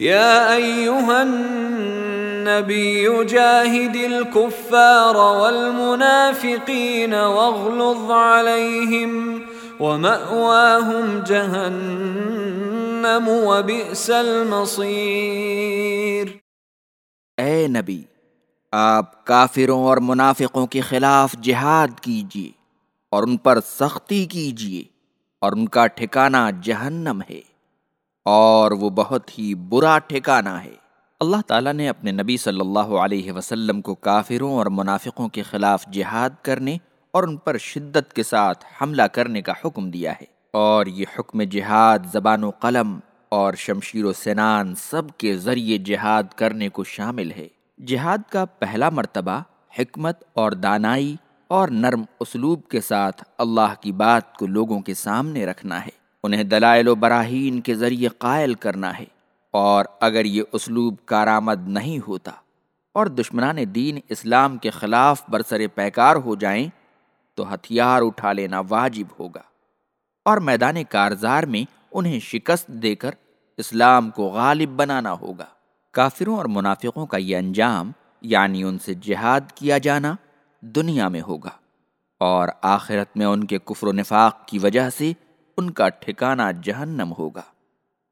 يا أيها النبي جاهد الكفار والمنافقين واغلظ عليهم ومأواهم جهنم وبئس المصير. اے نبی، آپ کافروں اور منافقوں کے خلاف جہاد کیجیے اور ان پر سختی کیجیے اور ان کا ٹھکانہ جہنم ہے۔ اور وہ بہت ہی برا ٹھکانہ ہے۔ اللہ تعالیٰ نے اپنے نبی صلی اللہ علیہ وسلم کو کافروں اور منافقوں کے خلاف جہاد کرنے اور ان پر شدت کے ساتھ حملہ کرنے کا حکم دیا ہے۔ اور یہ حکم جہاد، زبان و قلم اور شمشیر و سنان سب کے ذریعے جہاد کرنے کو شامل ہے۔ جہاد کا پہلا مرتبہ حکمت اور دانائی اور نرم اسلوب کے ساتھ اللہ کی بات کو لوگوں کے سامنے رکھنا ہے۔ انہیں دلائل و براہین کے ذریعے قائل کرنا ہے۔ اور اگر یہ اسلوب کارآمد نہیں ہوتا اور دشمنان دین اسلام کے خلاف برسر پیکار ہو جائیں، تو ہتھیار اٹھا لینا واجب ہوگا۔ اور میدان کارزار میں انہیں شکست دے کر اسلام کو غالب بنانا ہوگا۔ کافروں اور منافقوں کا یہ انجام یعنی ان سے جہاد کیا جانا، دنیا میں ہوگا۔ اور آخرت میں ان کے کفر و نفاق کی وجہ سے ان کا ٹھکانہ جہنم ہوگا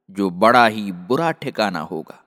جو بڑا ہی برا ٹھکانہ ہوگا۔